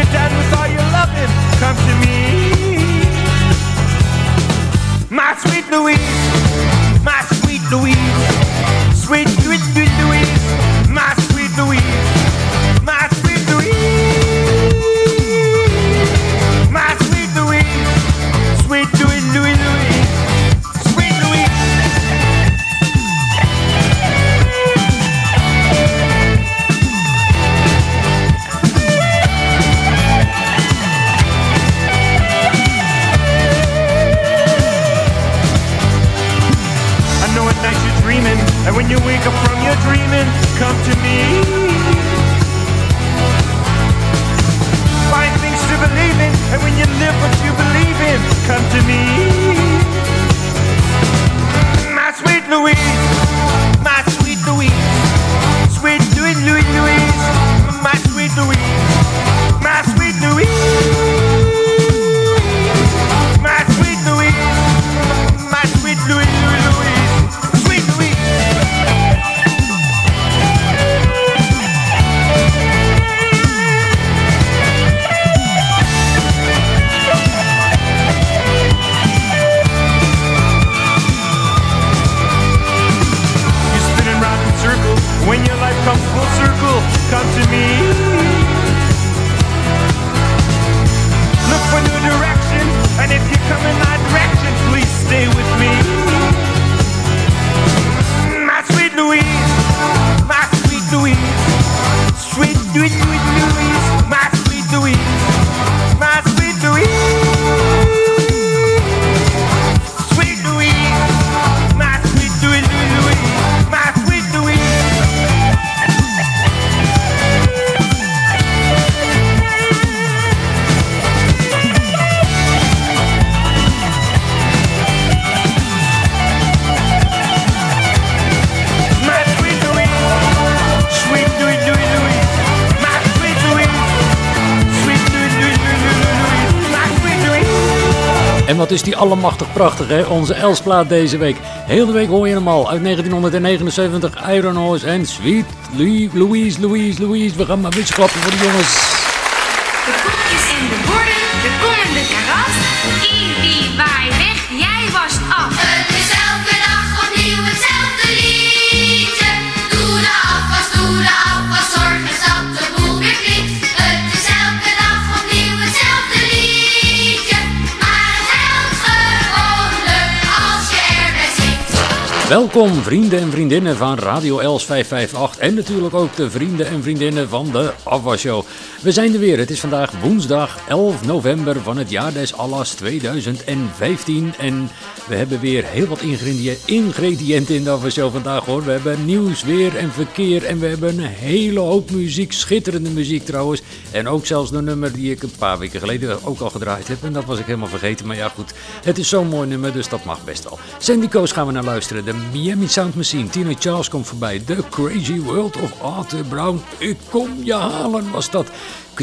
your dad with all your loving, come to me. My sweet Louise, my sweet Louise. Die allemachtig prachtig, hè? Onze Elsplaat deze week. Heel de week hoor je hem al. Uit 1979, Iron Horse en Sweet Louise, Louise, Louise. We gaan maar een klappen voor de jongens. Welkom vrienden en vriendinnen van Radio Els 558 en natuurlijk ook de vrienden en vriendinnen van de Afwasshow. We zijn er weer. Het is vandaag woensdag 11 november van het jaar des Allas 2015 en we hebben weer heel wat ingrediënten in de Afwasshow vandaag hoor. We hebben nieuws, weer en verkeer en we hebben een hele hoop muziek, schitterende muziek trouwens. En ook zelfs een nummer die ik een paar weken geleden ook al gedraaid heb en dat was ik helemaal vergeten. Maar ja goed, het is zo'n mooi nummer dus dat mag best wel. Sandy Coast gaan we naar luisteren. De Miami Sound Machine. Tina Charles komt voorbij. The Crazy World of Arthur Brown. Ik kom je halen was dat.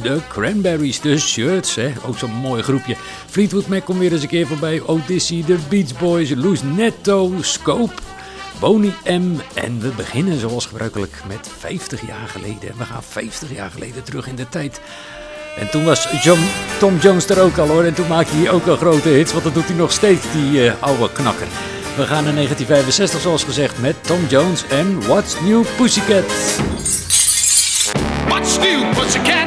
De Cranberries, de Shirts, hè? ook zo'n mooi groepje. Fleetwood Mac komt weer eens een keer voorbij. Odyssey, The Beach Boys, Loose Netto, Scope, Boney M. En we beginnen zoals gebruikelijk met 50 jaar geleden. We gaan 50 jaar geleden terug in de tijd. En toen was Tom Jones er ook al hoor. En toen maakte hij ook al grote hits, want dat doet hij nog steeds, die uh, oude knakker. We gaan naar 1965 zoals gezegd met Tom Jones en What's New Pussycat. What's new, pussycat?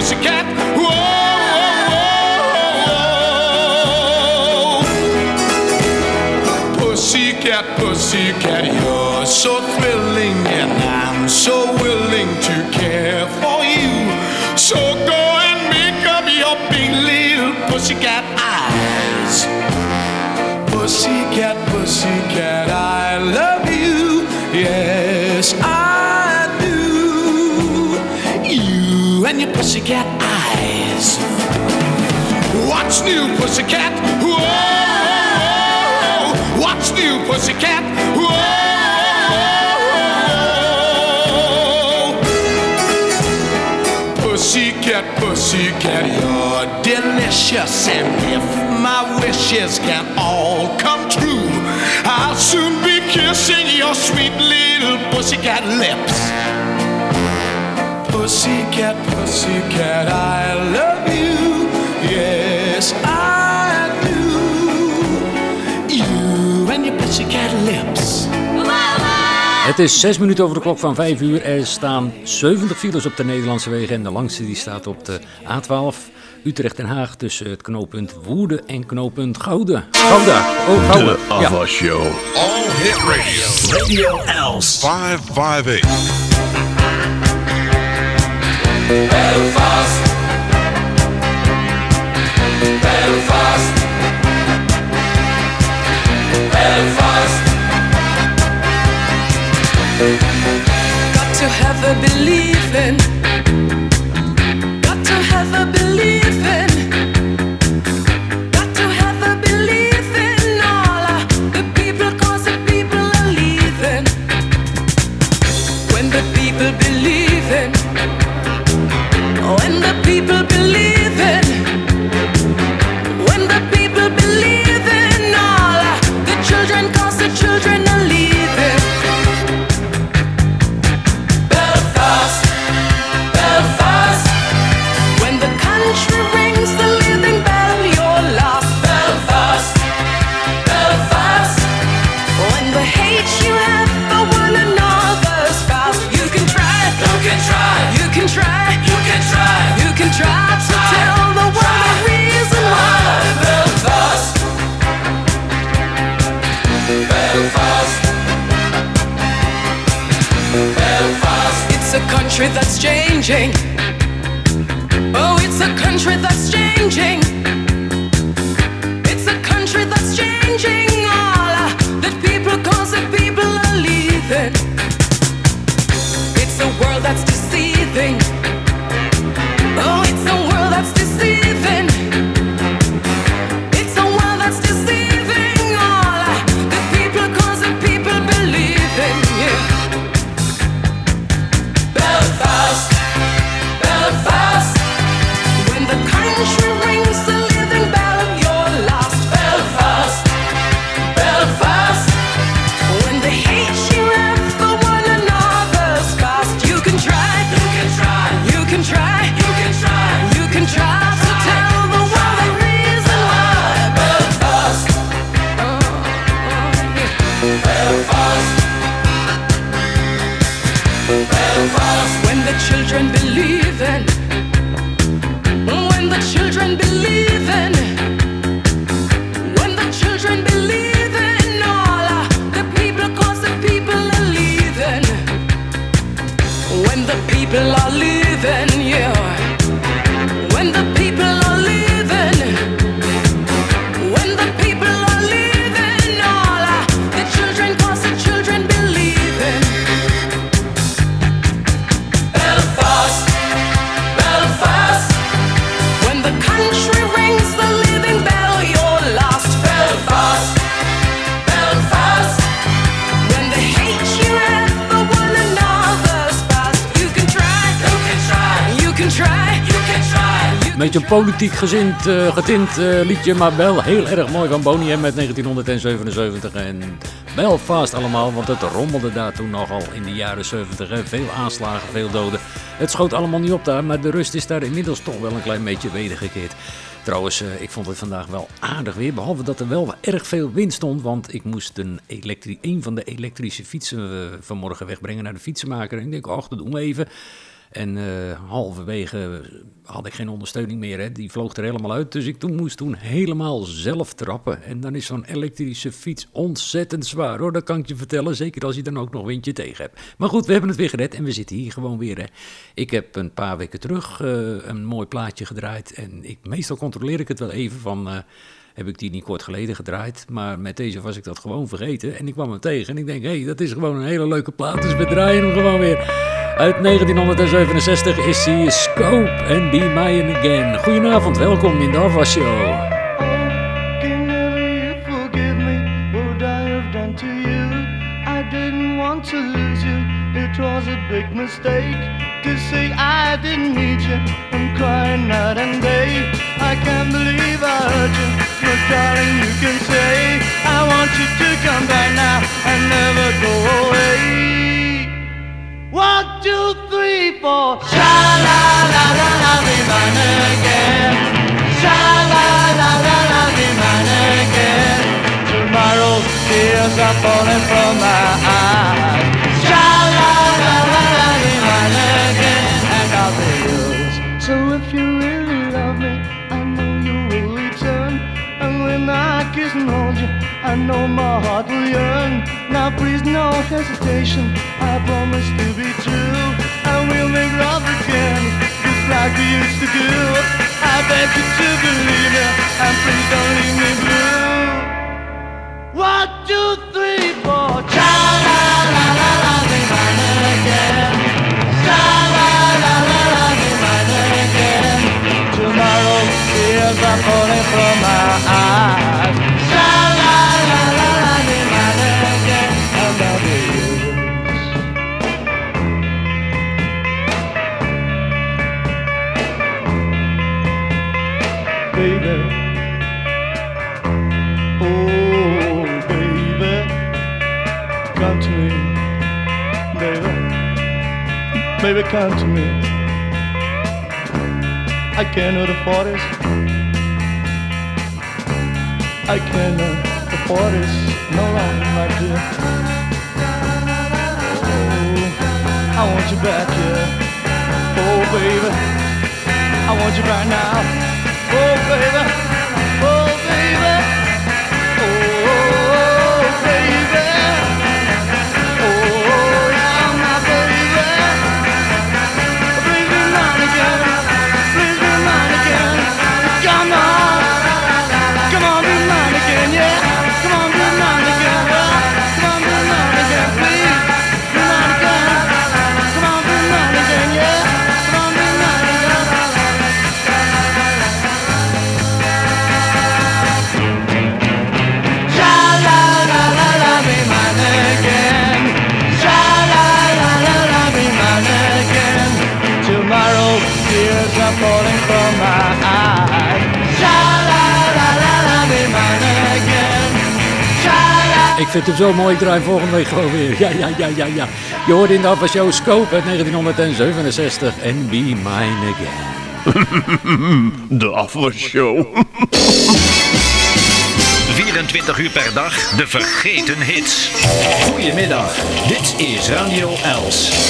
Pussycat? Whoa, whoa, whoa. Pussycat, pussycat, you're so thrilling, and I'm so willing to care for you. So go and make up your big little pussycat eyes. Pussycat, pussycat, I love you. Yes, I and your pussycat eyes. What's new, pussycat? Whoa! What's new, pussycat? Whoa! Pussycat, pussycat, you're delicious. And if my wishes can all come true, I'll soon be kissing your sweet little pussycat lips. Pussycat, pussycat, I love you. Yes, I do. You and your pussycat lips. Het is 6 minuten over de klok van 5 uur. Er staan 70 files op de Nederlandse wegen. En de langste die staat op de A12 Utrecht-Den Haag. Tussen het knooppunt Woerden en knooppunt Gouda. Gouda. Oh, Gouda. De Ja. Ava Show. All Hit Radio. Radio Els. 558. Belfast. Belfast. Belfast. Got to have a belief in Belfast. Belfast. It's a country that's changing. Oh, it's a country that's changing. It's a country that's changing. All of the people, cause the people are leaving. It's a world that's deceiving. Politiek gezind, eh, getint eh, liedje, maar wel heel erg mooi van Boney M met 1977 en Belfast allemaal, want het rommelde daar toen nogal in de jaren 70. Hè. Veel aanslagen, veel doden. Het schoot allemaal niet op daar, maar de rust is daar inmiddels toch wel een klein beetje wedergekeerd. Trouwens, eh, ik vond het vandaag wel aardig weer. Behalve dat er wel erg veel wind stond. Want ik moest een, een van de elektrische fietsen vanmorgen wegbrengen naar de fietsenmaker. En ik denk, ach, dat doen we even. En eh, halverwege had ik geen ondersteuning meer. Hè. Die vloog er helemaal uit. Dus ik toen moest toen helemaal zelf trappen. En dan is zo'n elektrische fiets ontzettend zwaar hoor. Dat kan ik je vertellen. Zeker als je dan ook nog windje tegen hebt. Maar goed, we hebben het weer gered. En we zitten hier gewoon weer. Ik heb een paar weken terug eh, een mooi plaatje gedraaid. En ik, meestal controleer ik het wel even van... eh, heb ik die niet kort geleden gedraaid. Maar met deze was ik dat gewoon vergeten. En ik kwam hem tegen. En ik denk, hé, hey, dat is gewoon een hele leuke plaat. Dus we draaien hem gewoon weer. Uit 1967 is hij Scope and Be Mine Again. Goedenavond, welkom in de Afwas Show. Big mistake to say I didn't need you. I'm crying night and day. I can't believe I hurt you. But darling, you can say I want you to come back now and never go away. One, two, three, four. Sha la la la la, be mine again. Sha la la la la, be mine again. Tomorrow's tears are falling from my eyes. Sha la la la la, be mine again, and I'll be yours. So if you really love me, I know you will return. And when I kiss and hold you, I know my heart will yearn. Now please, no hesitation. I promise to be true. And we'll make love again, just like we used to do. I beg you to believe me, and please don't leave me blue. One, two, three, four. I can't afford this. I can't afford this no longer, my dear. Oh, I want you back yeah. Oh, baby, I want you right now. Ik vind hem zo mooi, ik draai hem volgende week gewoon weer. Ja, ja, ja, ja, ja. Je hoorde in de Afwas Show Scope uit 1967 en Be Mine Again. De afwasshow. 24 uur per dag de vergeten hits. Goedemiddag, dit is Radio Els.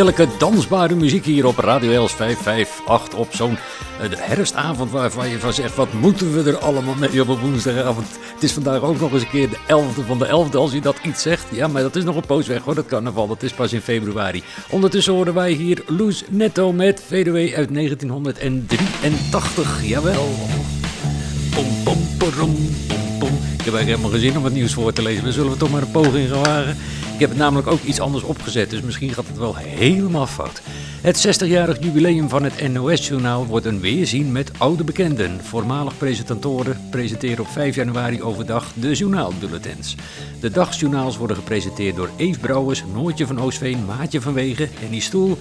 Heerlijke dansbare muziek hier op Radio Els 558 op zo'n eh, herfstavond waarvan je van zegt, wat moeten we er allemaal mee op woensdagavond. Het is vandaag ook nog eens een keer de 11e van de 11e als u dat iets zegt. Ja, maar dat is nog een poos weg hoor, dat carnaval, dat is pas in februari. Ondertussen horen wij hier Loes Netto met VDW uit 1983, jawel. Pom, pom, porom, pom, pom. Ik heb eigenlijk helemaal geen zin om het nieuws voor te lezen. We zullen we toch maar een poging gaan wagen. Ik heb het namelijk ook iets anders opgezet, dus misschien gaat het wel helemaal fout. Het 60-jarig jubileum van het NOS-journaal wordt een weerzien met oude bekenden. Voormalig presentatoren presenteren op 5 januari overdag de journaalbulletins. De dagsjournaals worden gepresenteerd door Eve Brouwers, Noortje van Oostveen, Maatje van Wegen, Henny Stoel,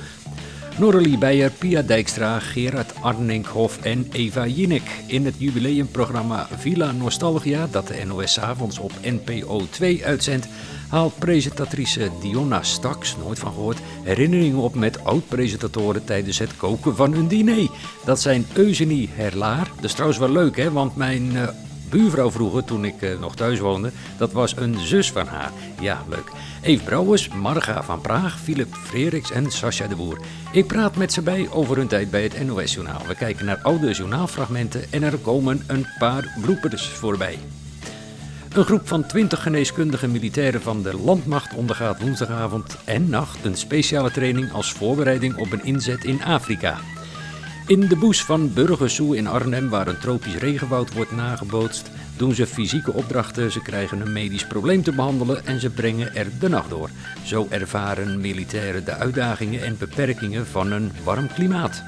Noralie Beijer, Pia Dijkstra, Gerard Arninkhoff en Eva Jinek. In het jubileumprogramma Villa Nostalgia, dat de NOS avonds op NPO 2 uitzendt, haalt presentatrice Dionna Staks, nooit van gehoord, herinneringen op met oud-presentatoren tijdens het koken van hun diner. Dat zijn Eugenie Herlaar, dat is trouwens wel leuk hè, want mijn... eh, buurvrouw vroeger, toen ik eh, nog thuis woonde, dat was een zus van haar. Ja, leuk. Eve Brouwers, Marga van Praag, Philip Freriks en Sascha de Boer. Ik praat met ze bij over hun tijd bij het NOS-journaal. We kijken naar oude journaalfragmenten en er komen een paar bloepers voorbij. Een groep van 20 geneeskundige militairen van de landmacht ondergaat woensdagavond en nacht een speciale training als voorbereiding op een inzet in Afrika. In de boes van Burgersoe in Arnhem, waar een tropisch regenwoud wordt nagebootst, doen ze fysieke opdrachten, ze krijgen een medisch probleem te behandelen en ze brengen er de nacht door. Zo ervaren militairen de uitdagingen en beperkingen van een warm klimaat.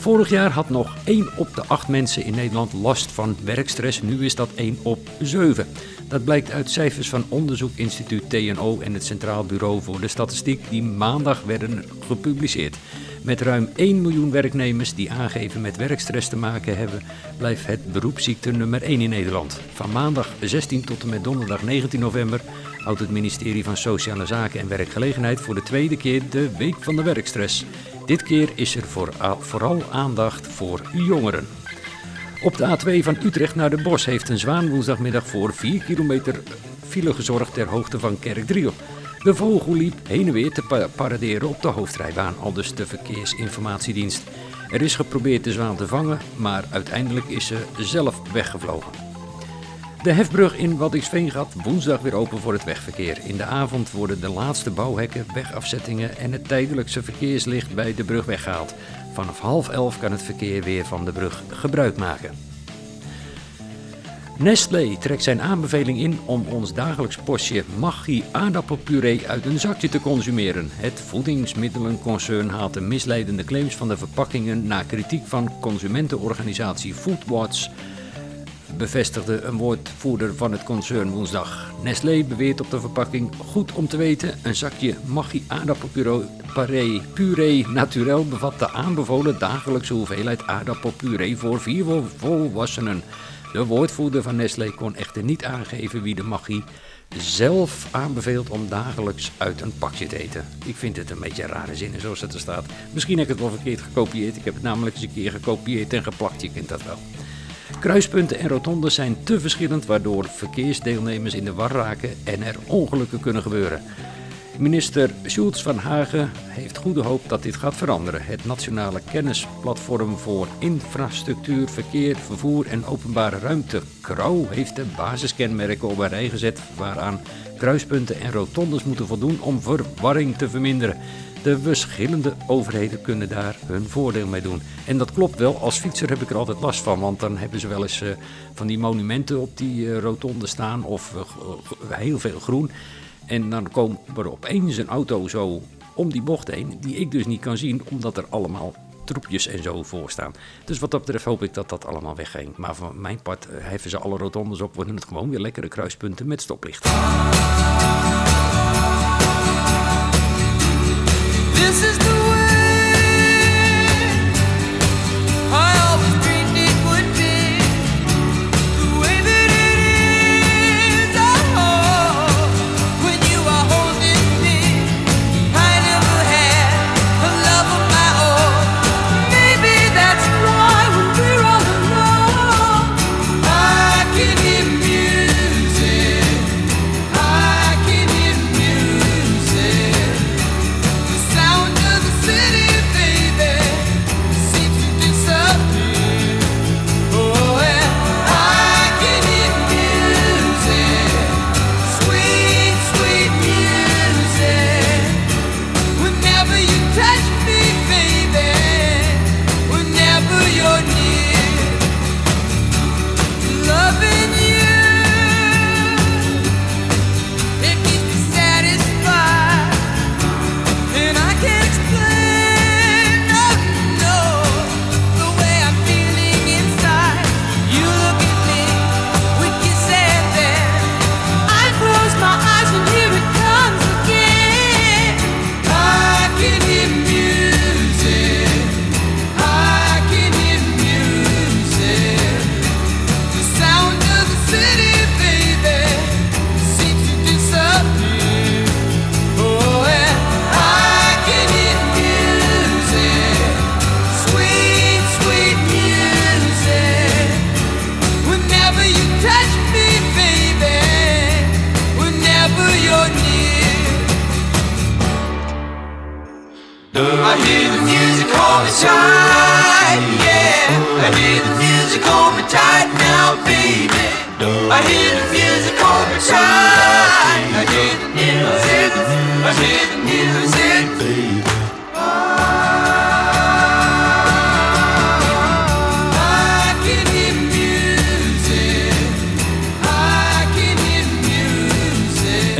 Vorig jaar had nog 1 op de 8 mensen in Nederland last van werkstress. Nu is dat 1 op 7. Dat blijkt uit cijfers van onderzoekinstituut TNO en het Centraal Bureau voor de Statistiek die maandag werden gepubliceerd. Met ruim 1 miljoen werknemers die aangeven met werkstress te maken hebben, blijft het beroepsziekte nummer 1 in Nederland. Van maandag 16 tot en met donderdag 19 november houdt het ministerie van Sociale Zaken en Werkgelegenheid voor de tweede keer de Week van de Werkstress. Dit keer is er voor, vooral aandacht voor jongeren. Op de A2 van Utrecht naar de Bos heeft een zwaan woensdagmiddag voor 4 kilometer file gezorgd ter hoogte van Kerkdriel. De vogel liep heen en weer te pa- paraderen op de hoofdrijbaan, aldus de verkeersinformatiedienst. Er is geprobeerd de zwaan te vangen, maar uiteindelijk is ze zelf weggevlogen. De hefbrug in Waddinxveen gaat woensdag weer open voor het wegverkeer. In de avond worden de laatste bouwhekken, wegafzettingen en het tijdelijkse verkeerslicht bij de brug weggehaald. Vanaf half elf kan het verkeer weer van de brug gebruik maken. Nestlé trekt zijn aanbeveling in om ons dagelijks portje Maggi aardappelpuree uit een zakje te consumeren. Het voedingsmiddelenconcern haalt de misleidende claims van de verpakkingen na kritiek van consumentenorganisatie Foodwatch bevestigde een woordvoerder van het concern woensdag. Nestlé beweert op de verpakking goed om te weten: een zakje Maggi aardappelpuree puree naturel bevat de aanbevolen dagelijkse hoeveelheid aardappelpuree voor vier volwassenen. De woordvoerder van Nestlé kon echter niet aangeven wie de Maggi zelf aanbeveelt om dagelijks uit een pakje te eten. Ik vind het een beetje rare zinnen zoals het er staat. Misschien heb ik het wel verkeerd gekopieerd. Ik heb het namelijk eens een keer gekopieerd en geplakt. Je kent dat wel. Kruispunten en rotondes zijn te verschillend, waardoor verkeersdeelnemers in de war raken en er ongelukken kunnen gebeuren. Minister Schultz van Hagen heeft goede hoop dat dit gaat veranderen. Het Nationale Kennisplatform voor Infrastructuur, Verkeer, Vervoer en Openbare Ruimte, KRO, heeft de basiskenmerken op een rij gezet waaraan kruispunten en rotondes moeten voldoen om verwarring te verminderen. De verschillende overheden kunnen daar hun voordeel mee doen. En dat klopt wel, als fietser heb ik er altijd last van, want dan hebben ze wel eens eh, van die monumenten op die eh, rotonde staan of eh, heel veel groen. En dan komt er opeens een auto zo om die bocht heen, die ik dus niet kan zien, omdat er allemaal troepjes en zo voor staan. Dus wat dat betreft hoop ik dat dat allemaal wegging. Maar van mijn part heffen ze alle rotondes op, worden het gewoon weer lekkere kruispunten met stoplicht. This is the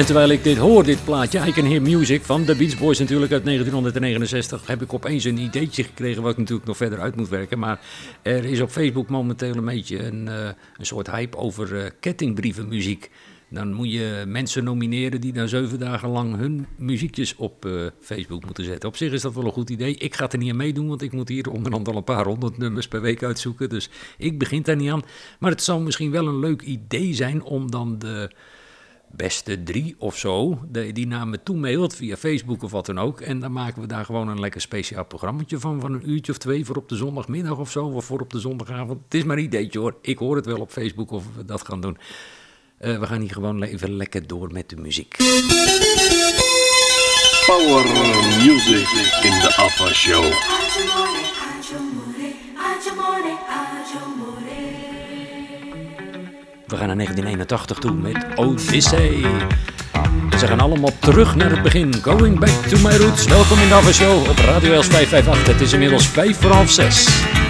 En terwijl ik dit hoor, dit plaatje, I Can Hear Music van de Beach Boys natuurlijk uit 1969, heb ik opeens een ideetje gekregen wat ik natuurlijk nog verder uit moet werken. Maar er is op Facebook momenteel een beetje een, eh, een soort hype over eh, kettingbrievenmuziek. Dan moet je mensen nomineren die dan zeven dagen lang hun muziekjes op eh, Facebook moeten zetten. Op zich is dat wel een goed idee. Ik ga er niet aan meedoen, want ik moet hier onder andere al een paar honderd nummers per week uitzoeken. Dus ik begin daar niet aan. Maar het zou misschien wel een leuk idee zijn om dan de beste drie of zo, die naar me toe mailt via Facebook of wat dan ook. En dan maken we daar gewoon een lekker speciaal programmaatje van, van een uurtje of twee voor op de zondagmiddag of zo, of voor op de zondagavond. Het is maar een ideetje hoor. Ik hoor het wel op Facebook of we dat gaan doen. Eh, we gaan hier gewoon even lekker door met de muziek. Power music in the Alpha Show. We gaan naar 1981 toe met Odyssey. Ze gaan allemaal terug naar het begin. Going back to my roots. Welkom in de Ava Show op Radio Els 558. Het is inmiddels 5 voor half 6.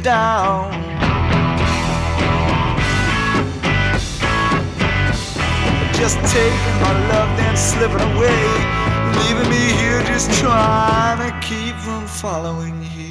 Down. Just taking my love, then slipping away, leaving me here just trying to keep from following you.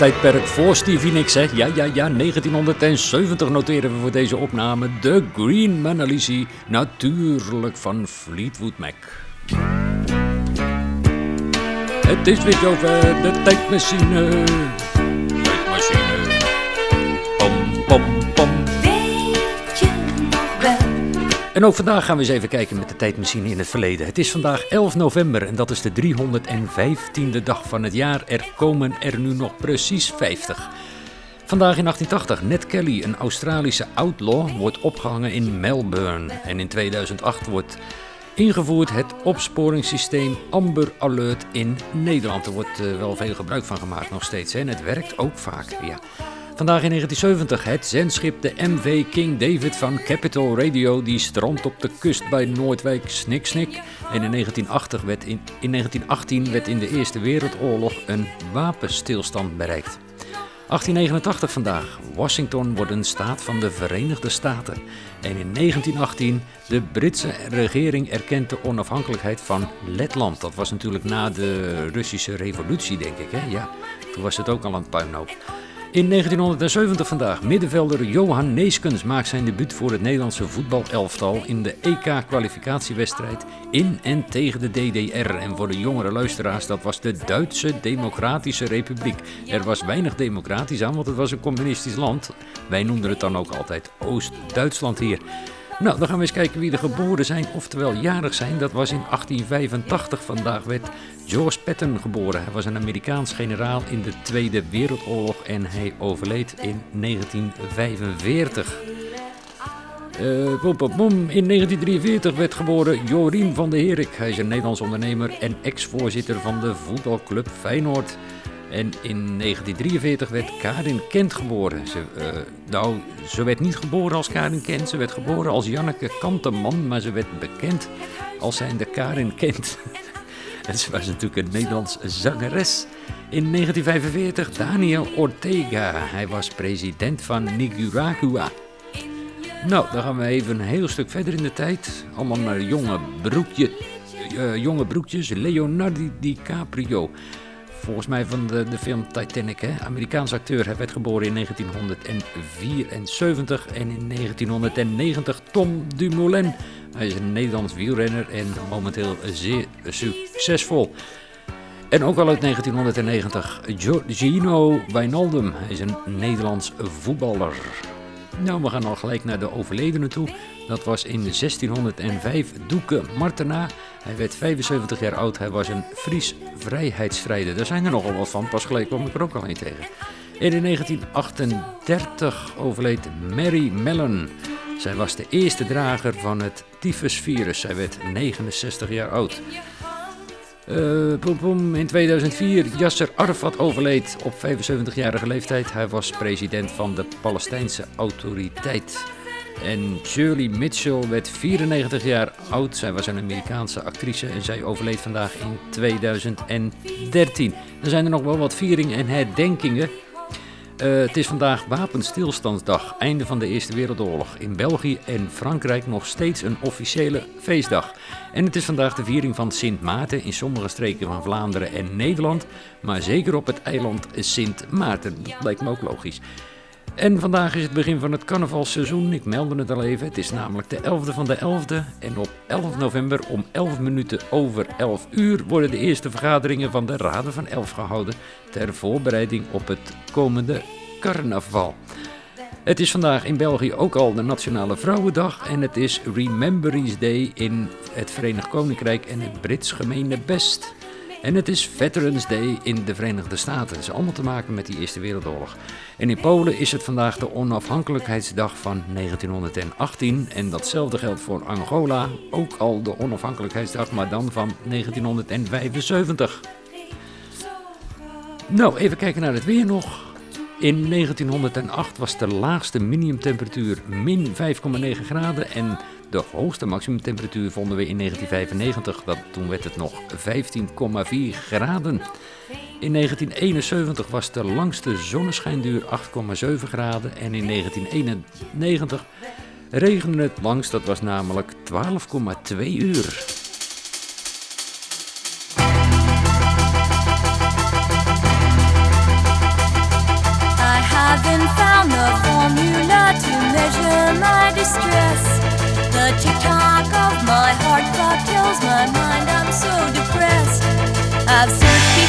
Tijdperk voor Stevie Nicks, hè? Ja, ja, ja, 1970 noteren we voor deze opname de Green Manalisi, natuurlijk van Fleetwood Mac. Het is weer zover, de. Tijdmachine. En ook vandaag gaan we eens even kijken met de tijdmachine in het verleden. Het is vandaag 11 november en dat is de 315e dag van het jaar. Er komen er nu nog precies 50. Vandaag in 1880, Ned Kelly, een Australische outlaw, wordt opgehangen in Melbourne. En in 2008 wordt ingevoerd het opsporingssysteem Amber Alert in Nederland. Er wordt eh, wel veel gebruik van gemaakt nog steeds hè? en het werkt ook vaak. Ja. Vandaag in 1970 het zendschip de MV King David van Capital Radio die strandt op de kust bij Noordwijk Snik Snik. En in 1980 werd in, in 1918 werd in de Eerste Wereldoorlog een wapenstilstand bereikt. 1889 vandaag. Washington wordt een staat van de Verenigde Staten. En in 1918 de Britse regering erkent de onafhankelijkheid van Letland. Dat was natuurlijk na de Russische revolutie, denk ik. Hè? Ja, toen was het ook al een puinhoop. In 1970 vandaag, middenvelder Johan Neeskens maakt zijn debuut voor het Nederlandse voetbalelftal in de EK-kwalificatiewedstrijd in en tegen de DDR. En voor de jongere luisteraars, dat was de Duitse Democratische Republiek. Er was weinig democratisch aan, want het was een communistisch land. Wij noemden het dan ook altijd Oost-Duitsland hier. Nou, dan gaan we eens kijken wie er geboren zijn, oftewel jarig zijn. Dat was in 1885. Vandaag werd George Patton geboren. Hij was een Amerikaans generaal in de Tweede Wereldoorlog en hij overleed in 1945. Eh, bom, bom, bom. In 1943 werd geboren Jorien van der Herik. Hij is een Nederlands ondernemer en ex-voorzitter van de voetbalclub Feyenoord. En in 1943 werd Karin Kent geboren. Ze, eh, nou, ze werd niet geboren als Karin Kent. Ze werd geboren als Janneke Kanteman, maar ze werd bekend als zijnde Karin Kent. en ze was natuurlijk een Nederlands zangeres. In 1945 Daniel Ortega. Hij was president van Nicaragua. Nou, dan gaan we even een heel stuk verder in de tijd. Allemaal naar jonge, broekje, eh, jonge broekjes. Leonardo DiCaprio. Volgens mij van de, de film Titanic, hè? Amerikaans acteur. Hij werd geboren in 1974 en in 1990 Tom Dumoulin. Hij is een Nederlands wielrenner en momenteel zeer succesvol. En ook al uit 1990 Giorgino Wijnaldum. Hij is een Nederlands voetballer. Nou, we gaan al gelijk naar de overledene toe. Dat was in 1605 Doeke Martena. Hij werd 75 jaar oud. Hij was een Fries vrijheidsstrijder. Daar zijn er nogal wat van. Pas geleden kwam ik er ook al een tegen. En in 1938 overleed Mary Mellon. Zij was de eerste drager van het tyfusvirus. Zij werd 69 jaar oud. Poem. In 2004, Yasser Arafat overleed op 75-jarige leeftijd. Hij was president van de Palestijnse autoriteit. En Shirley Mitchell werd 94 jaar oud. Zij was een Amerikaanse actrice en zij overleed vandaag in 2013. Er zijn er nog wel wat vieringen en herdenkingen. Eh, het is vandaag Wapenstilstandsdag, einde van de Eerste Wereldoorlog. In België en Frankrijk nog steeds een officiële feestdag. En het is vandaag de viering van Sint Maarten in sommige streken van Vlaanderen en Nederland. Maar zeker op het eiland Sint Maarten. Dat lijkt me ook logisch. En vandaag is het begin van het carnavalseizoen. Ik meldde het al even. Het is namelijk de 11e van de 11e. En op 11 november om 11 minuten over 11 uur worden de eerste vergaderingen van de Raden van Elf gehouden. Ter voorbereiding op het komende carnaval. Het is vandaag in België ook al de Nationale Vrouwendag. En het is Remembrance Day in het Verenigd Koninkrijk en het Brits Gemeene Best. En het is Veterans Day in de Verenigde Staten. Dat is allemaal te maken met die Eerste Wereldoorlog. En in Polen is het vandaag de onafhankelijkheidsdag van 1918. En datzelfde geldt voor Angola. Ook al de onafhankelijkheidsdag, maar dan van 1975. Nou, even kijken naar het weer nog. In 1908 was de laagste minimumtemperatuur min 5,9 graden en de hoogste maximumtemperatuur vonden we in 1995. Dat, toen werd het nog 15,4 graden. In 1971 was de langste zonneschijnduur 8,7 graden en in 1991 regende het langst, dat was namelijk 12,2 uur. My mind I'm so depressed. I've searched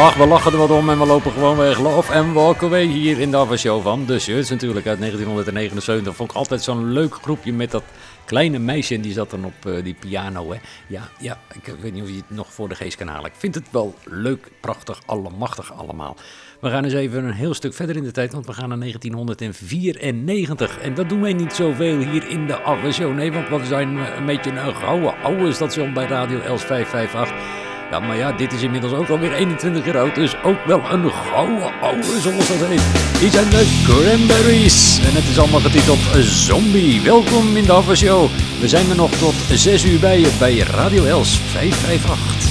We lachen er wat om en we lopen gewoon weg. Love and Walk Away hier in de Ava Show van de Shirts natuurlijk uit 1979. Vond ik altijd zo'n leuk groepje met dat kleine meisje en die zat dan op eh, die piano. Hè. Ja, ja, ik weet niet of je het nog voor de geest kan halen. Ik vind het wel leuk, prachtig, allemachtig allemaal. We gaan eens even een heel stuk verder in de tijd, want we gaan naar 1994. En dat doen wij niet zoveel hier in de Ava Show. Nee, want we zijn eh, een beetje een gouden oude station bij Radio Els 558. Ja, maar ja, dit is inmiddels ook alweer 21 jaar oud, dus ook wel een gouden oude, zoals dat heet. Hier zijn de Cranberries en het is allemaal getiteld Zombie. Welkom in de Show. We zijn er nog tot 6 uur bij je bij Radio Els 558.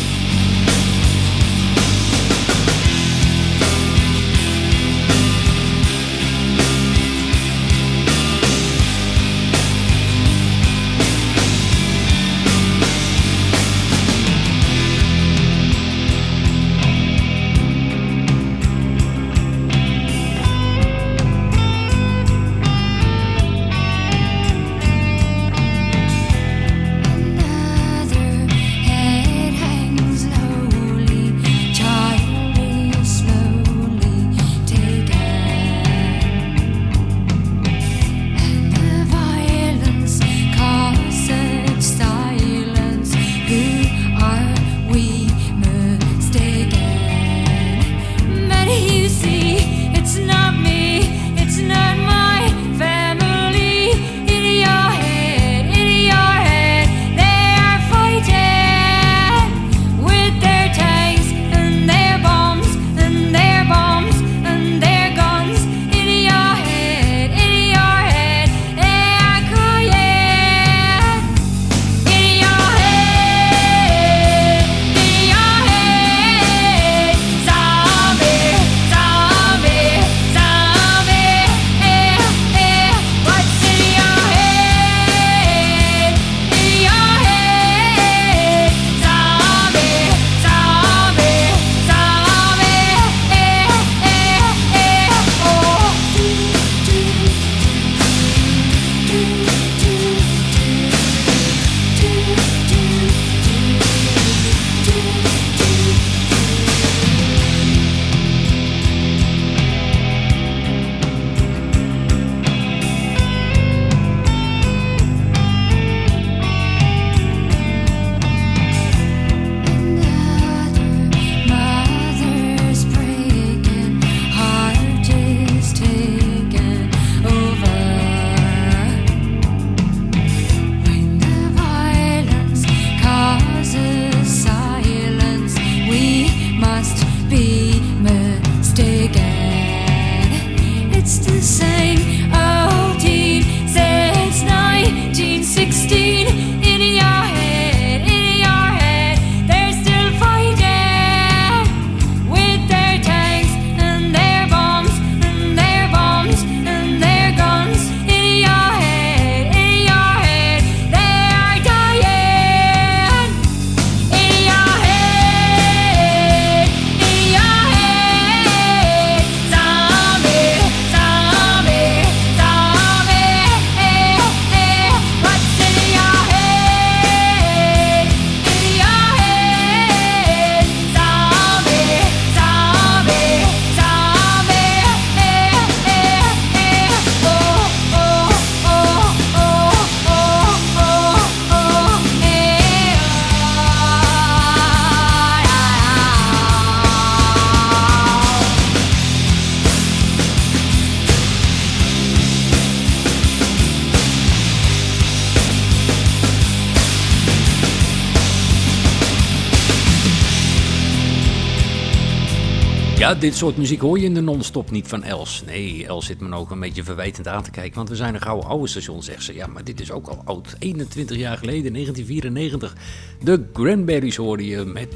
Ja, dit soort muziek hoor je in de non-stop niet van Els. Nee, Els zit me ook een beetje verwijtend aan te kijken, want we zijn een gouden oude station, zegt ze. Ja, maar dit is ook al oud. 21 jaar geleden, 1994. De Cranberries hoorde je met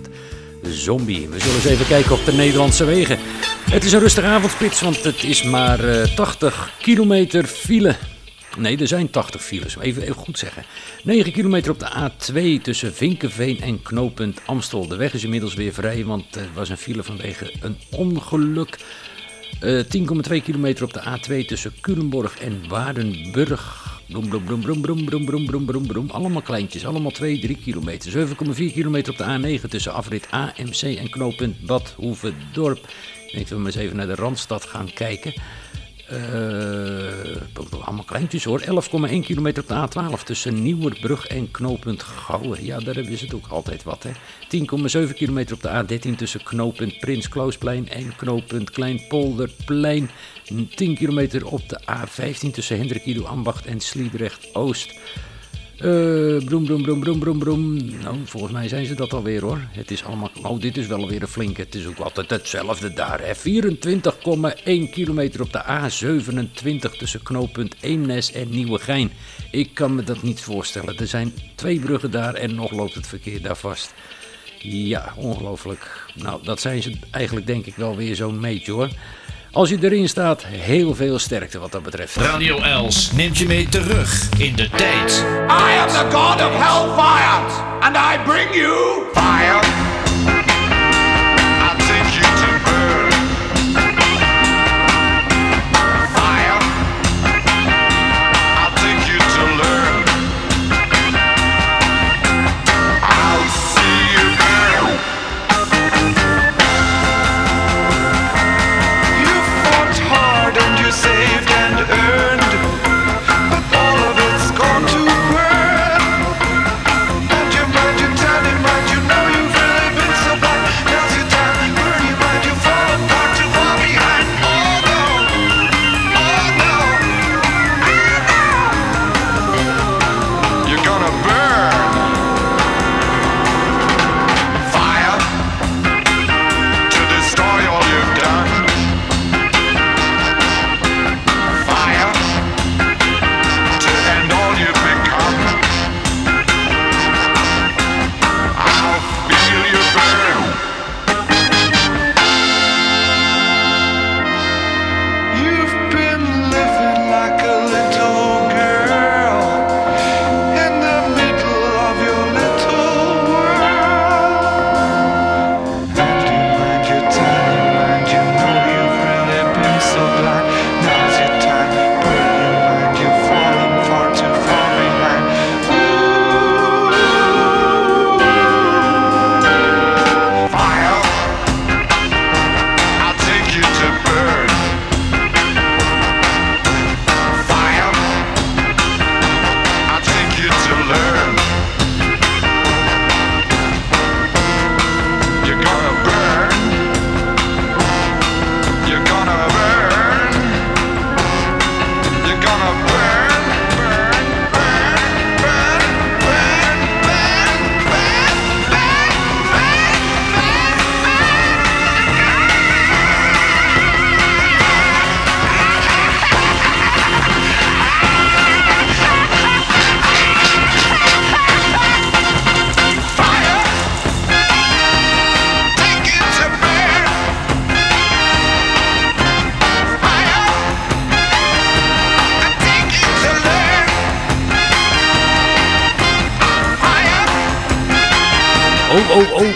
Zombie. We zullen eens even kijken op de Nederlandse wegen. Het is een rustige avondspits, want het is maar eh, 80 kilometer file. Nee, er zijn 80 files, even, even goed zeggen. 9 kilometer op de A2 tussen Vinkenveen en knooppunt Amstel. De weg is inmiddels weer vrij, want er was een file vanwege een ongeluk. Eh, 10,2 kilometer op de A2 tussen Culemborg en Waardenburg. Bloem, bloem, bloem, bloem, bloem, bloem, bloem, bloem, bloem, bloem. Allemaal kleintjes, allemaal 2, 3 kilometer. 7,4 kilometer op de A9 tussen afrit AMC en knooppunt Bad Hoeverdorp. Ik denk dat we maar eens even naar de Randstad gaan kijken. Eh, allemaal kleintjes hoor. 11,1 kilometer op de A12 tussen Nieuwerbrug en knooppunt Gouwen. Ja, daar is het ook altijd wat hè. 10,7 kilometer op de A13 tussen knooppunt Prins Klausplein en knooppunt Kleinpolderplein. 10 kilometer op de A15 tussen Hendrik Ido Ambacht en Sliedrecht Oost. Eh, broem, broem, broem, broem, broem, broem. Nou, volgens mij zijn ze dat alweer hoor. Het is allemaal. Oh, dit is wel weer een flinke. Het is ook altijd hetzelfde daar. hè. 24,1 kilometer op de A27 tussen knooppunt Eemnes en Nieuwegein. Ik kan me dat niet voorstellen. Er zijn twee bruggen daar en nog loopt het verkeer daar vast. Ja, ongelooflijk. Nou, dat zijn ze eigenlijk denk ik wel weer zo'n meetje hoor. Als je erin staat, heel veel sterkte wat dat betreft. Radio Els neemt je mee terug in de tijd. I am the god of hellfire, and I bring you fire.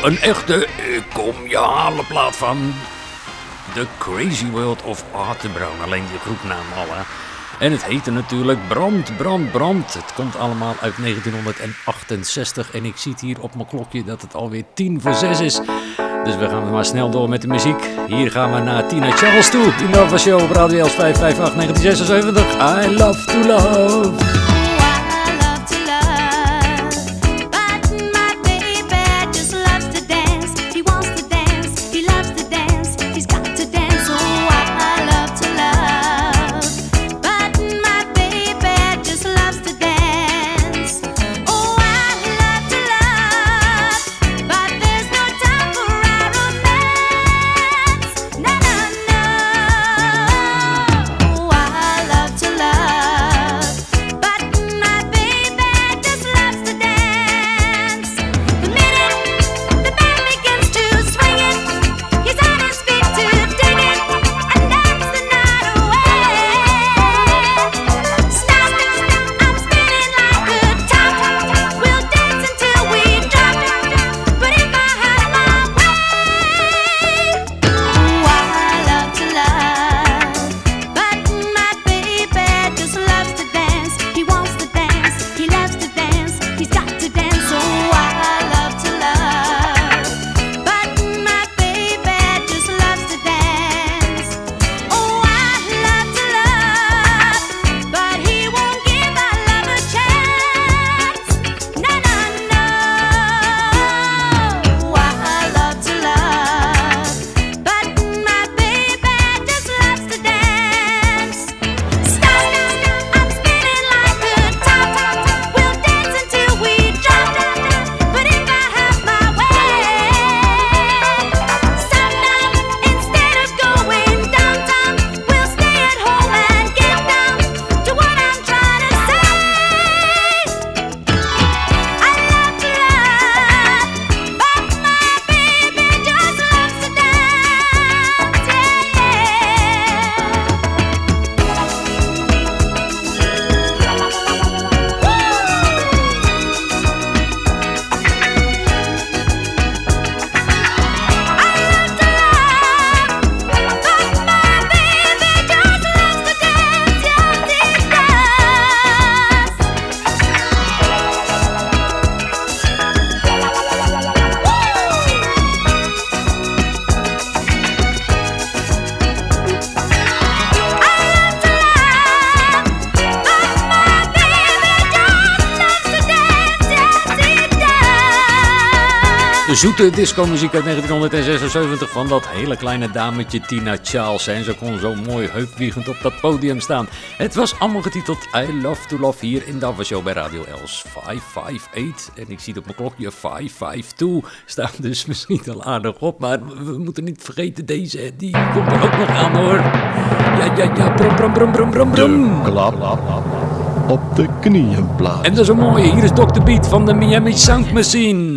Een echte ik kom je halen plaat van The Crazy World of Arthur Brown. Alleen die groepnaam al, hè. En het heette natuurlijk Brand, Brand, Brand. Het komt allemaal uit 1968 en ik zie hier op mijn klokje dat het alweer tien voor zes is. Dus we gaan maar snel door met de muziek. Hier gaan we naar Tina Charles toe. Die Nova Show op Radio Els 558 1976. I love to love. zoete disco-muziek uit 1976 van dat hele kleine dametje Tina Charles. En ze kon zo mooi heupwiegend op dat podium staan. Het was allemaal getiteld I Love to Love hier in de Show bij Radio Els 558. En ik zie het op mijn klokje 552 staan dus misschien al aardig op. Maar we moeten niet vergeten deze, die komt er ook nog aan hoor. Ja, ja, ja, brum, brum, brum, brum, brum, brum. Op de knieën plaatsen. En dat is een mooie, hier is Dr. Beat van de Miami Sound Machine.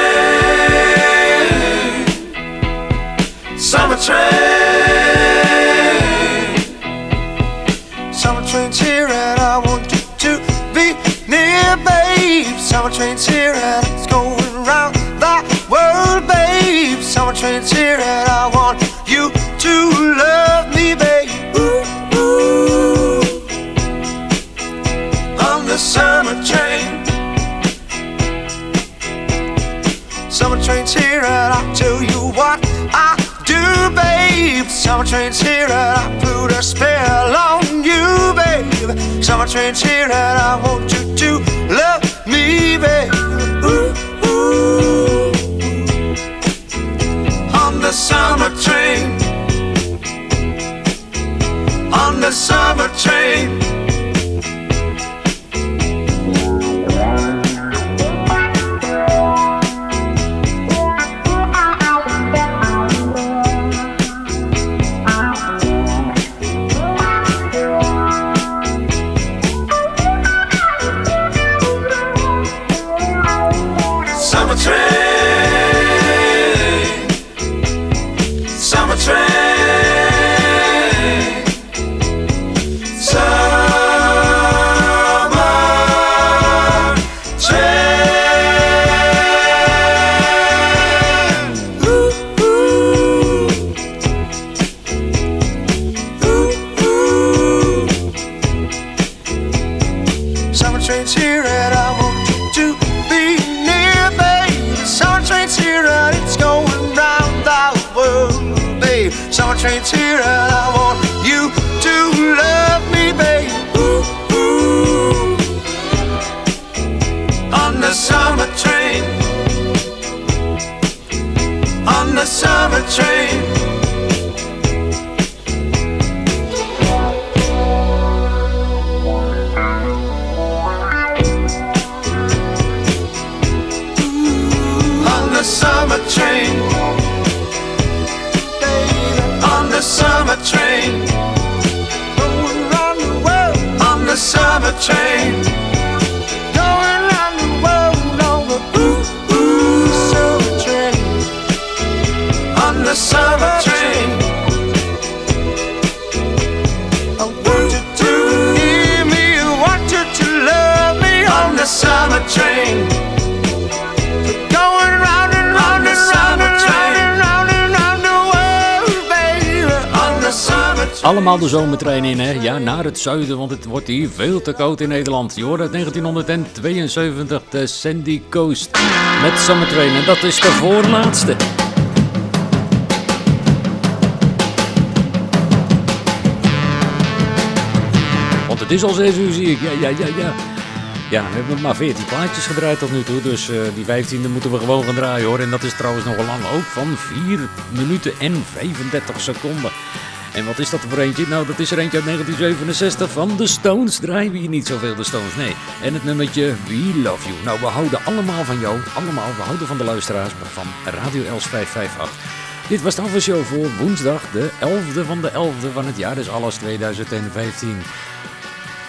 Train's here and I want 谁欺人？Allemaal de zomertrein in, hè? Ja, naar het zuiden, want het wordt hier veel te koud in Nederland. Je uit 1972 de Sandy Coast met Summer Train. En dat is de voorlaatste. Want het is al 6 uur, zie ik. Ja, ja, ja, ja. Ja, we hebben maar 14 plaatjes gedraaid tot nu toe. Dus eh, die 15e moeten we gewoon gaan draaien hoor. En dat is trouwens nogal lang ook. Van 4 minuten en 35 seconden. En wat is dat voor eentje? Nou, dat is er eentje uit 1967 van de Stones. Draaien we hier niet zoveel de Stones, nee. En het nummertje We Love You. Nou, we houden allemaal van jou. Allemaal, we houden van de luisteraars van Radio Els 558. Dit was de afwasshow voor woensdag, de 11e van de 11e van het jaar. Dus alles 2015.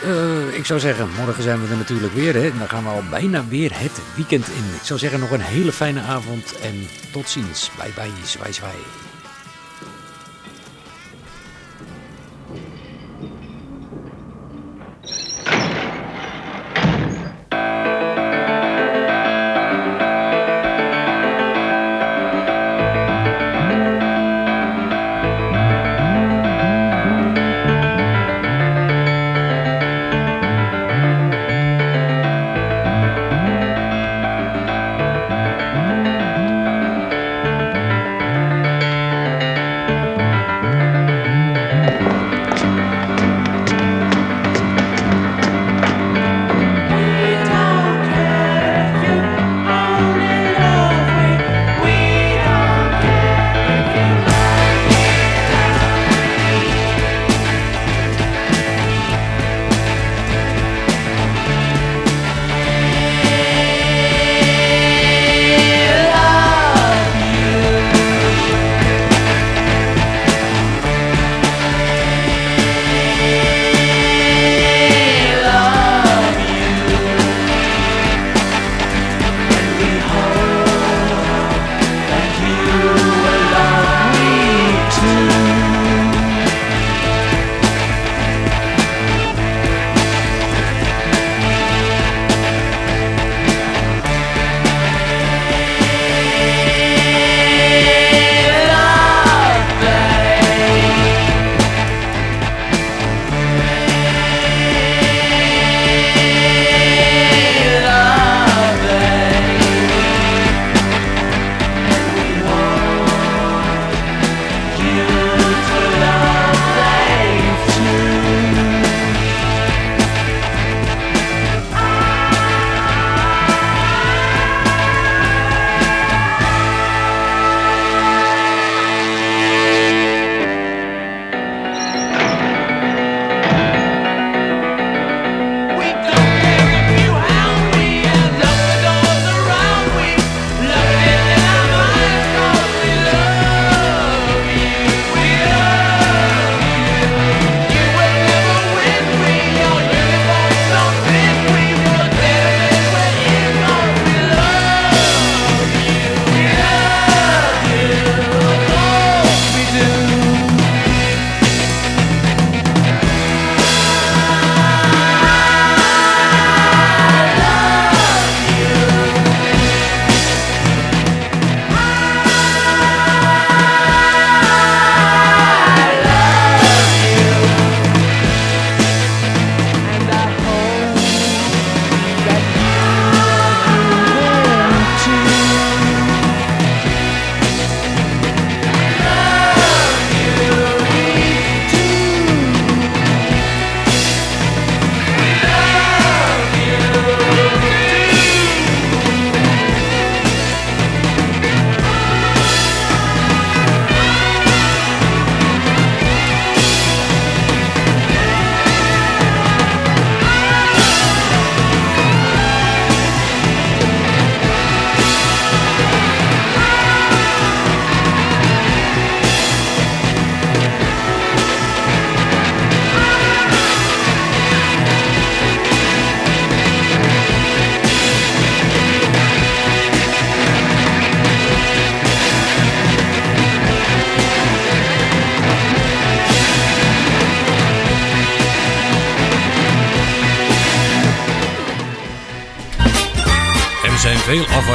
Eh, ik zou zeggen, morgen zijn we er natuurlijk weer. Hè? Dan gaan we al bijna weer het weekend in. Ik zou zeggen, nog een hele fijne avond en tot ziens. Bye bye, zwaai.